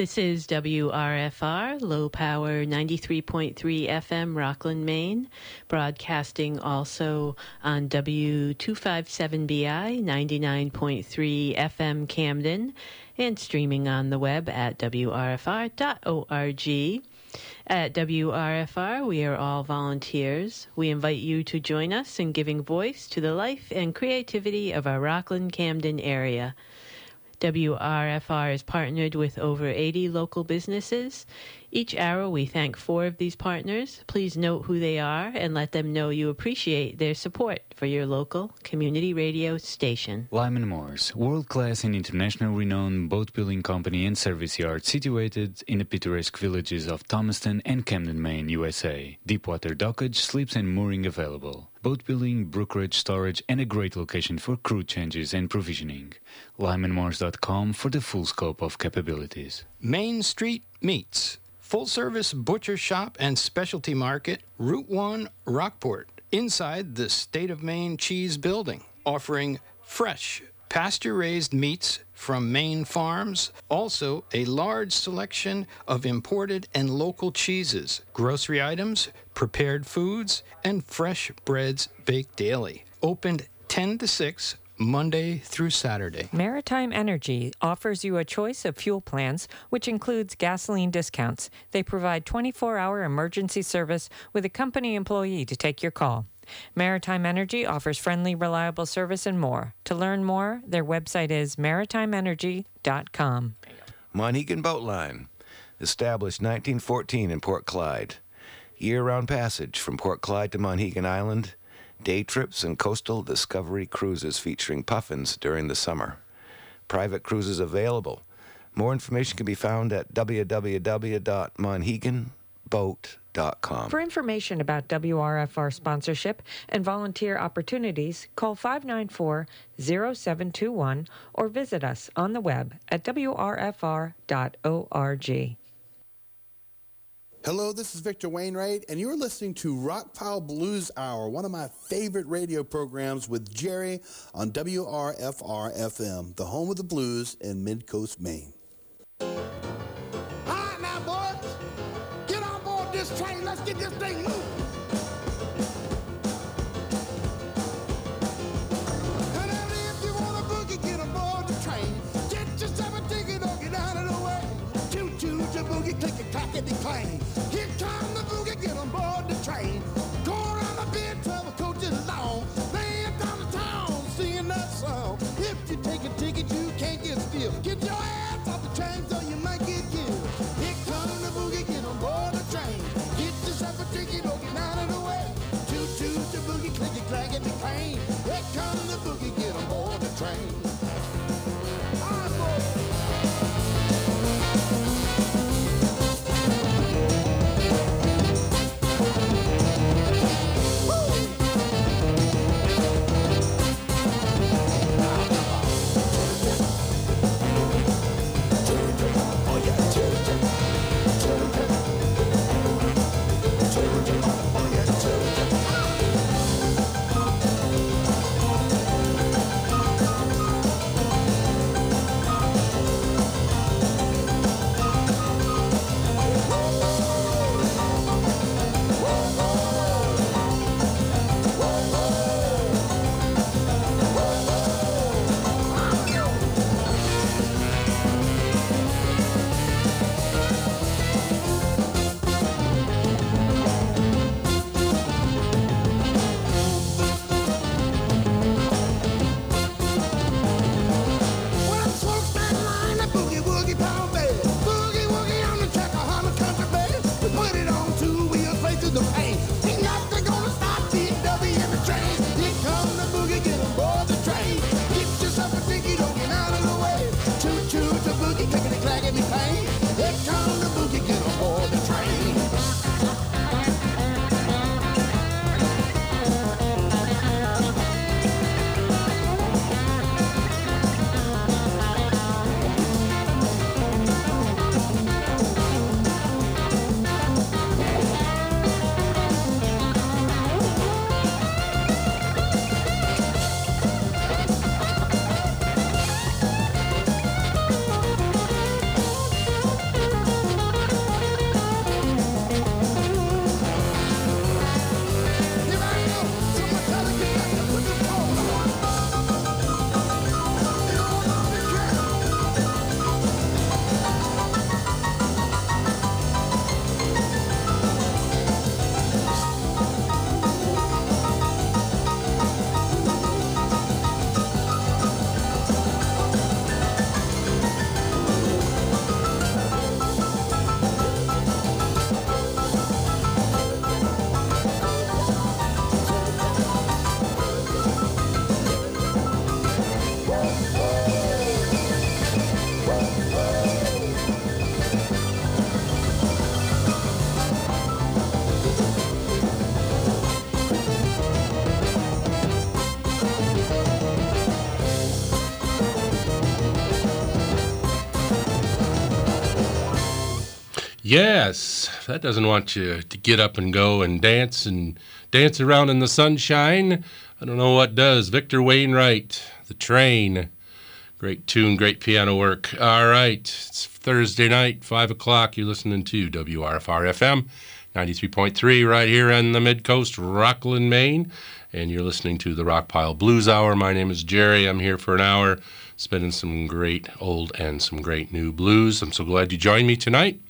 This is WRFR, low power 93.3 FM, Rockland, Maine, broadcasting also on W257BI 99.3 FM, Camden, and streaming on the web at WRFR.org. At WRFR, we are all volunteers. We invite you to join us in giving voice to the life and creativity of our Rockland Camden area. WRFR is partnered with over 80 local businesses. Each hour, we thank four of these partners. Please note who they are and let them know you appreciate their support for your local community radio station. Lyman Morse, world class and international renowned boat building company and service yard situated in the picturesque villages of Thomaston and Camden, Maine, USA. Deepwater dockage, slips, and mooring available. Boat building, brokerage, storage, and a great location for crew changes and provisioning. LymanMorse.com for the full scope of capabilities. Main Street Meats, full service butcher shop and specialty market, Route 1, Rockport, inside the State of Maine Cheese Building, offering fresh, pasture raised meats from Maine farms, also a large selection of imported and local cheeses, grocery items, prepared foods, and fresh breads baked daily. Opened 10 to 6 Monday through Saturday. Maritime Energy offers you a choice of fuel plans, which includes gasoline discounts. They provide 24 hour emergency service with a company employee to take your call. Maritime Energy offers friendly, reliable service and more. To learn more, their website is maritimeenergy.com. Monhegan Boat Line, established 1914 in Port Clyde. Year round passage from Port Clyde to Monhegan Island day trips and coastal discovery cruises featuring puffins during the summer. Private cruises available. More information can be found at www.monheganboat.com. For information about WRFR sponsorship and volunteer opportunities, call 594 0721 or visit us on the web at wrfr.org. Hello, this is Victor Wainwright, and you're listening to Rockpile Blues Hour, one of my favorite radio programs with Jerry on WRFR FM, the home of the blues in Midcoast, Maine. Get your ass off the train so you might get killed. Here the boogie, get on board the train. Get yourself a get out of the boogie, it, clack clang. Here the boogie, Yes, that doesn't want you to get up and go and dance and dance around in the sunshine. I don't know what does. Victor Wainwright, The Train. Great tune, great piano work. All right, it's Thursday night, 5 o'clock. You're listening to WRFR FM 93.3 right here on the Mid Coast, Rockland, Maine. And you're listening to the Rockpile Blues Hour. My name is Jerry. I'm here for an hour spinning some great old and some great new blues. I'm so glad you joined me tonight.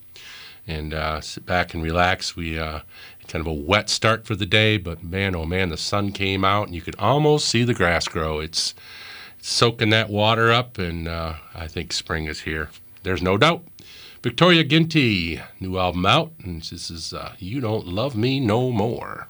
And uh, sit back and relax. We uh, kind of a wet start for the day, but man, oh man, the sun came out and you could almost see the grass grow. It's, soaking that water up, and uh, I think spring is here. There's no doubt. Victoria Ginty, new album out, and this is You Don't Love Me No More.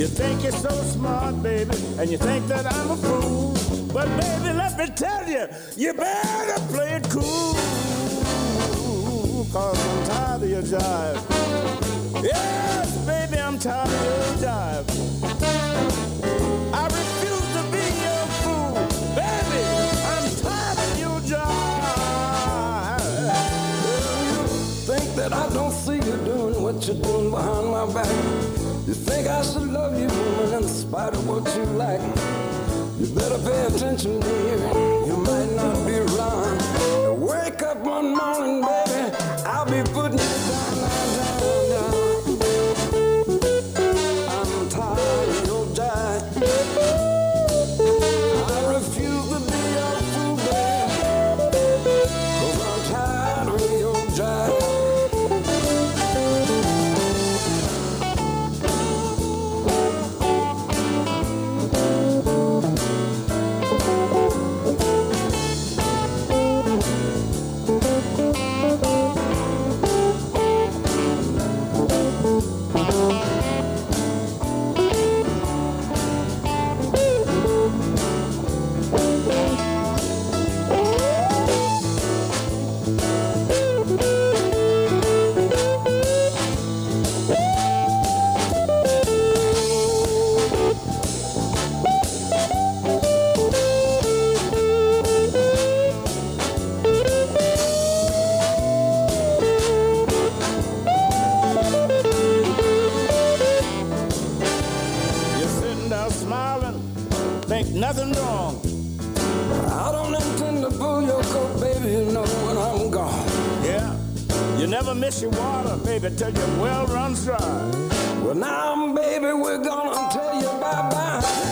You think you're so smart, baby, and you think that I'm a fool. But baby, let me tell you, you better play it cool. Cause I'm tired of your jive. Yes, baby, I'm tired of your jive. I refuse to be your fool. Baby, I'm tired of your jive. think that I don't see you doing what you're doing behind my back. You think I should love you, woman, in spite of what you like. You better pay attention, dear. You might not be wrong. Wake up one morning, baby. I'll be putting you never miss your water, baby, till your well runs dry. Well, now, baby, we're gonna tell you bye-bye. Baby,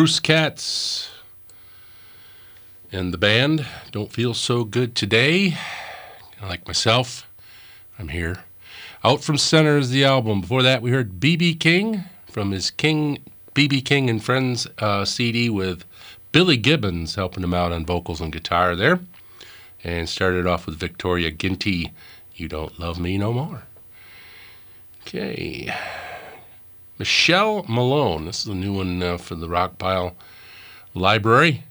Bruce Katz and the band don't feel so good today. Like myself, I'm here. Out from Center is the album. Before that, we heard BB King from his King BB King and Friends uh, CD with Billy Gibbons helping him out on vocals and guitar there. And started off with Victoria Ginty, You Don't Love Me No More. Okay. Michelle Malone. This is a new one uh, for the Rockpile Library.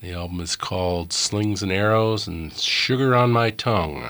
The album is called Slings and Arrows and Sugar on My Tongue.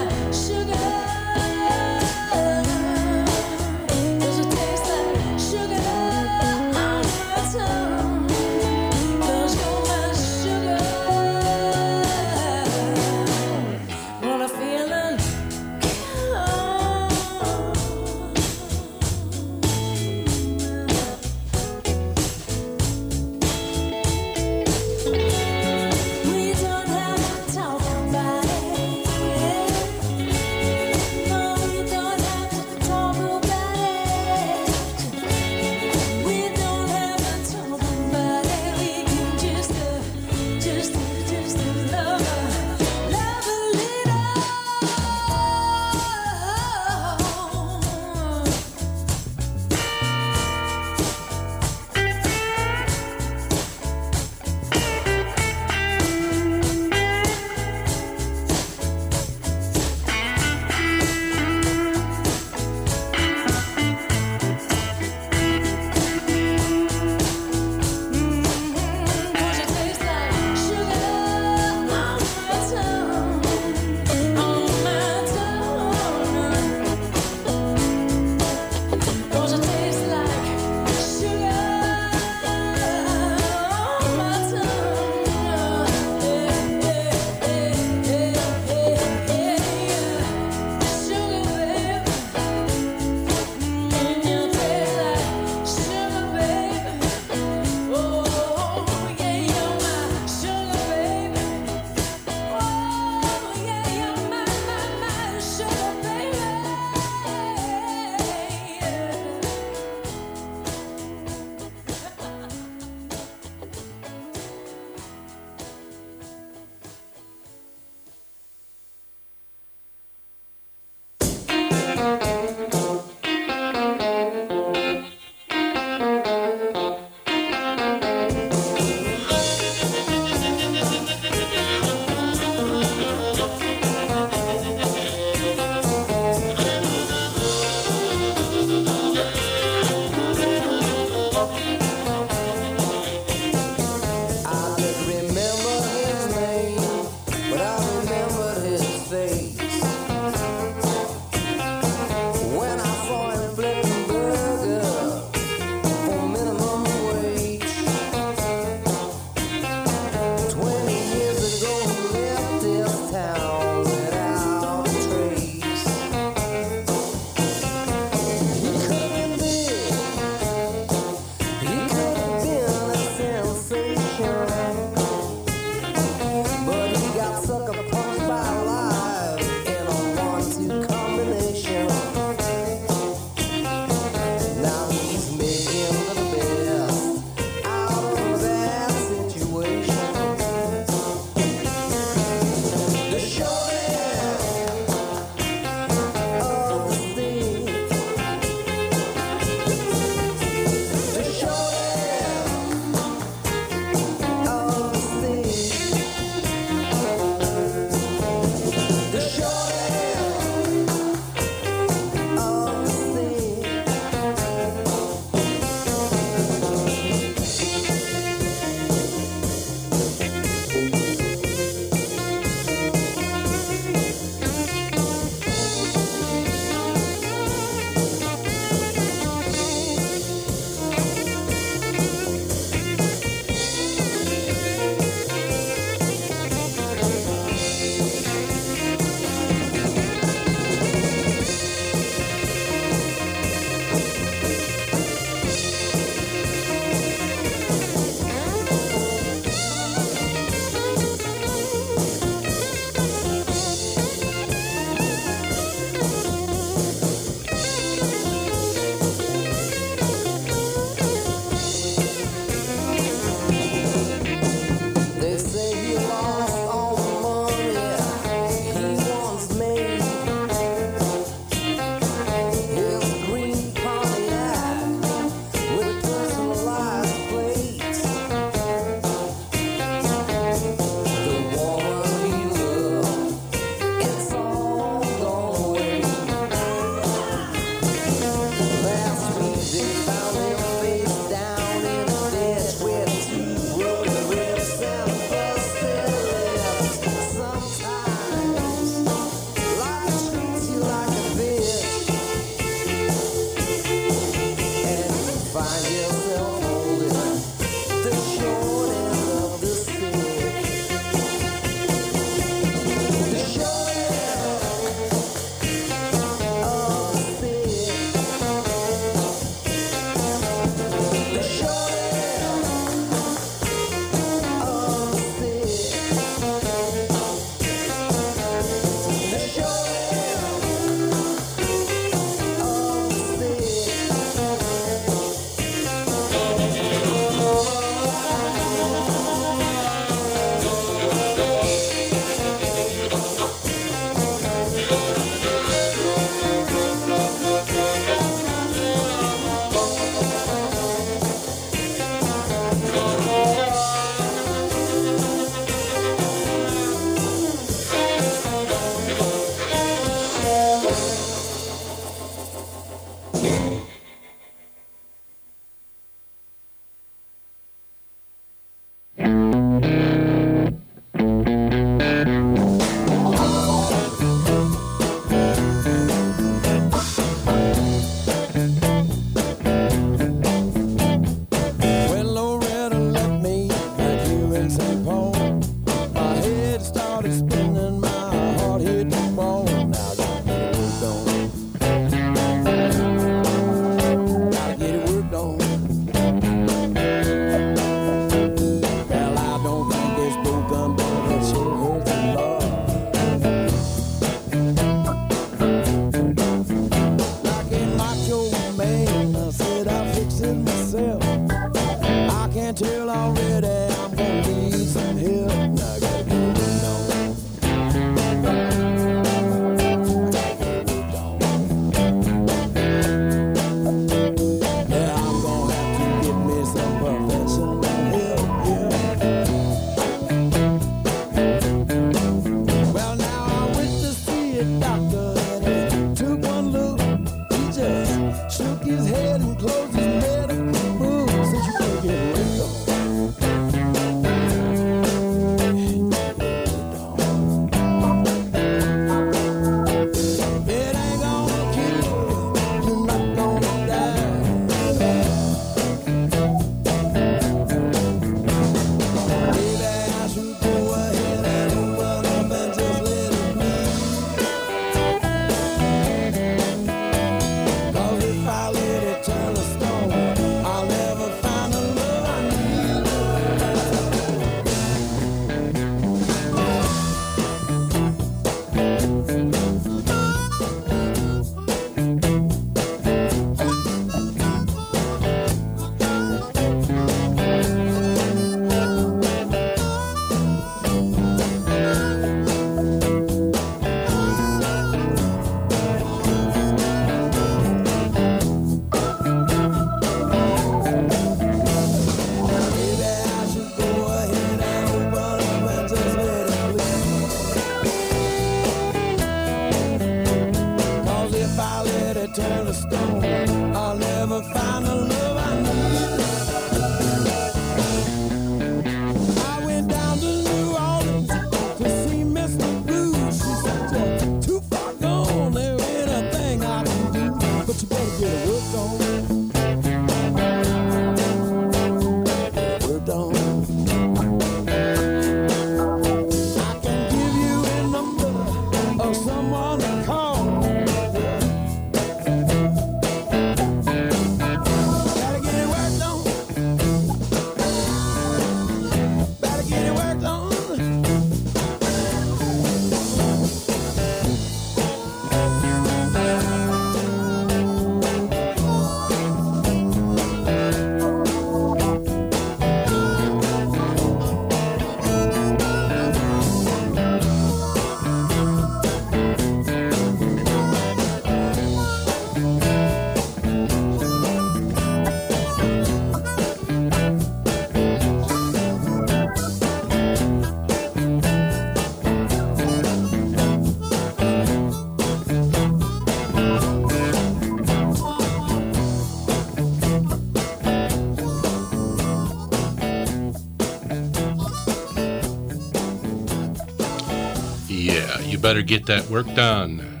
Better get that work done.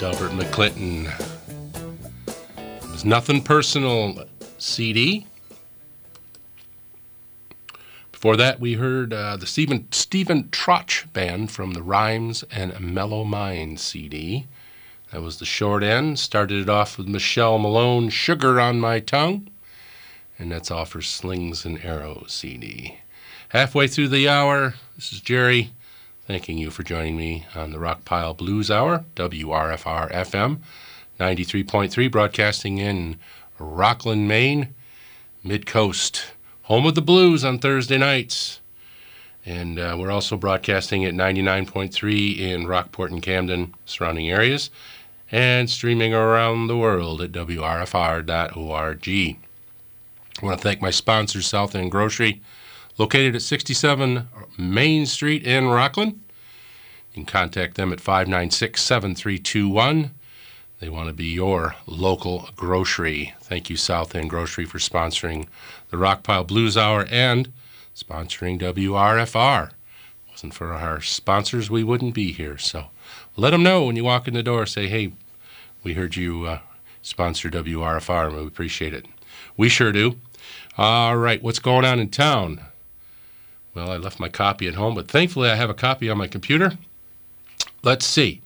Delbert McClinton. There's nothing personal CD. Before that, we heard uh, the Stephen, Stephen Trotch Band from the Rhymes and Mellow Mind CD. That was the short end. Started it off with Michelle Malone, Sugar on My Tongue. And that's off her Slings and Arrows CD. Halfway through the hour, this is Jerry thanking you for joining me on the Rockpile Blues Hour, WRFR FM 93.3, broadcasting in Rockland, Maine, Mid Coast, home of the blues on Thursday nights. And uh, we're also broadcasting at 99.3 in Rockport and Camden, surrounding areas, and streaming around the world at WRFR.org. I want to thank my sponsor, South End Grocery, located at 67 Main Street in Rockland. You can contact them at 596 7321. They want to be your local grocery. Thank you, South End Grocery, for sponsoring the Rockpile Blues Hour and sponsoring WRFR. Wasn't for our sponsors, we wouldn't be here. So let them know when you walk in the door. Say, hey, we heard you uh, sponsor WRFR, and we appreciate it. We sure do. All right, what's going on in town? Well, I left my copy at home, but thankfully I have a copy on my computer. Let's see.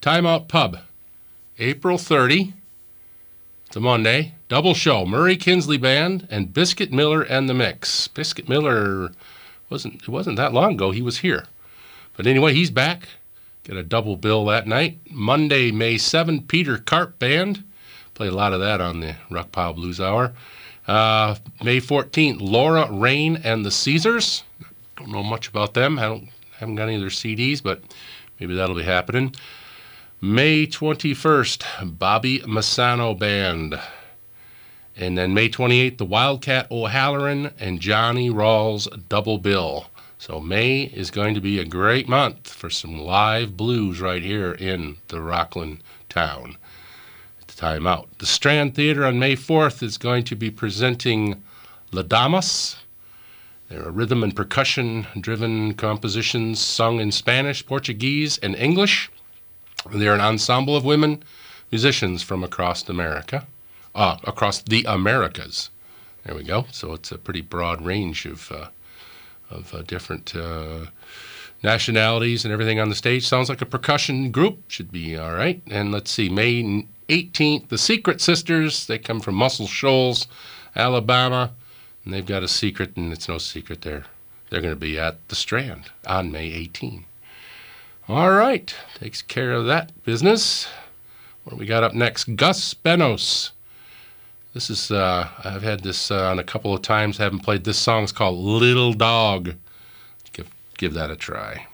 Timeout Pub, April 30. It's a Monday. Double show. Murray Kinsley Band and Biscuit Miller and the Mix. Biscuit Miller wasn't it wasn't that long ago he was here. But anyway, he's back. Get a double bill that night. Monday, May 7, Peter Karp Band. Played a lot of that on the Rockpile Blues Hour. Uh, May 14, Laura Rain and the Caesars. Don't know much about them. I don't haven't got any of their CDs, but maybe that'll be happening. May 21st, Bobby Messano Band. And then May 28th, the Wildcat O'Halloran and Johnny Rawls Double Bill. So May is going to be a great month for some live blues right here in the Rockland town. Time out. The Strand Theater on May 4th is going to be presenting La Damas. They're a rhythm and percussion driven compositions sung in Spanish, Portuguese, and English. They're an ensemble of women musicians from across America, uh, across the Americas. There we go. So it's a pretty broad range of, uh, of uh, different uh, nationalities and everything on the stage. Sounds like a percussion group. Should be all right. And let's see, May 18th, the Secret Sisters. They come from Muscle Shoals, Alabama. And they've got a secret, and it's no secret they're, they're going to be at the Strand on May 18. All right, takes care of that business. What we got up next? Gus Spenos. This is, uh, I've had this uh, on a couple of times, haven't played this song. It's called Little Dog. Give, give that a try.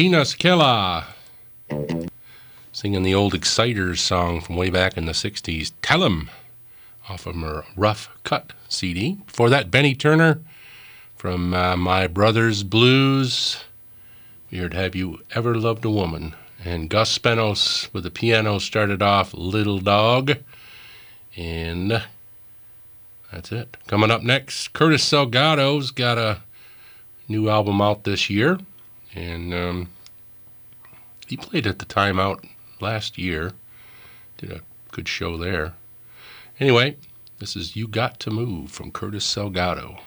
Gina Sicilia singing the old Exciters song from way back in the 60s, Tell 'em, off of her Rough Cut CD. Before that, Benny Turner from uh, My Brother's Blues. We heard Have You Ever Loved a Woman? And Gus Spenos with the piano started off Little Dog. And that's it. Coming up next, Curtis Salgado's got a new album out this year and um, he played at the timeout last year. Did a good show there. Anyway, this is You Got to Move from Curtis Salgado.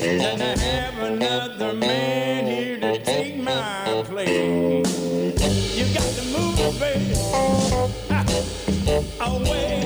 And I have another man here to take my place. You got to move, baby, away.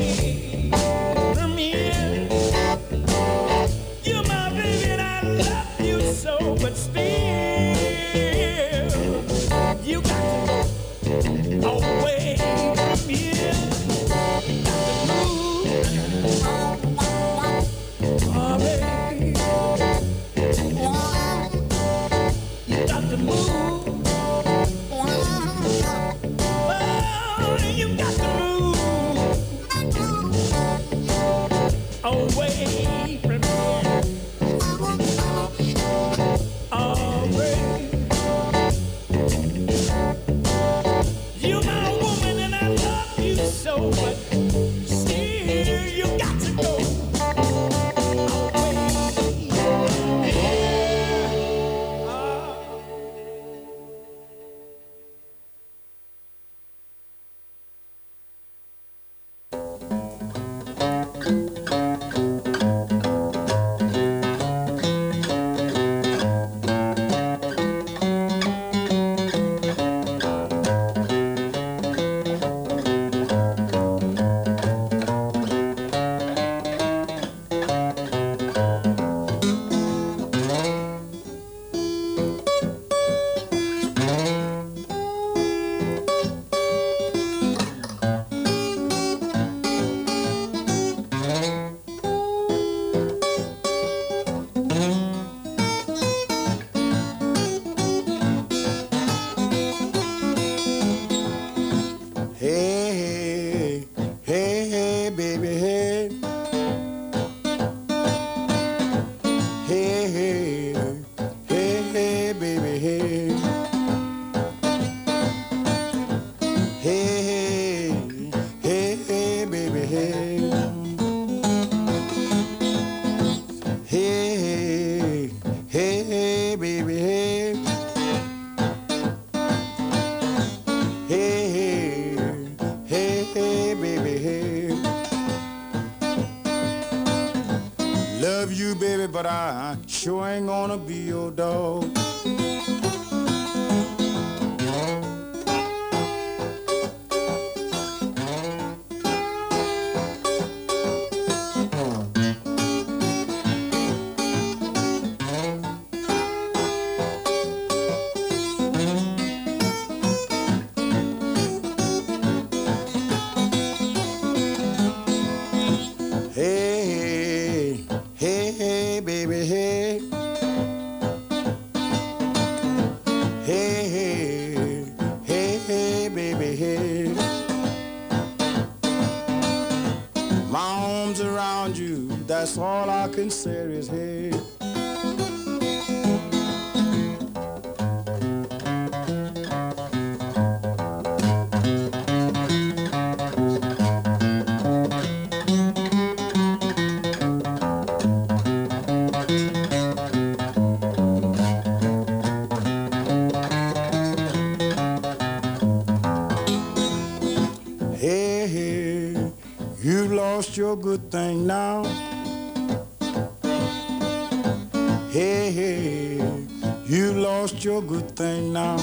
Hey, hey, you lost your good thing now.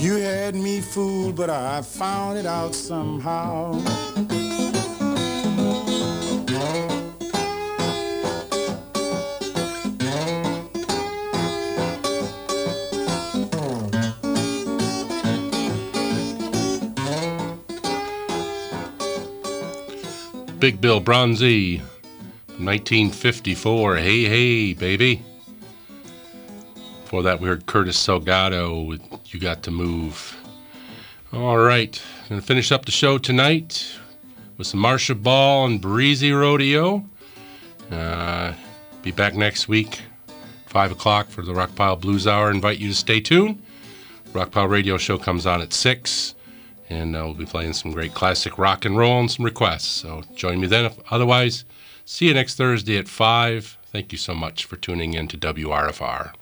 You had me fooled, but I found it out somehow. Big Bill Broonzy, 1954. Hey, hey, baby. Before that, we heard Curtis Salgado with You Got to Move. All right, going to finish up the show tonight with some Marcia Ball and Breezy Rodeo. Uh, be back next week, 5 o'clock for the Rockpile Blues Hour. Invite you to stay tuned. Rockpile Radio Show comes on at 6 and uh, we'll be playing some great classic rock and roll and some requests. So join me then. Otherwise, see you next Thursday at 5. Thank you so much for tuning in to WRFR.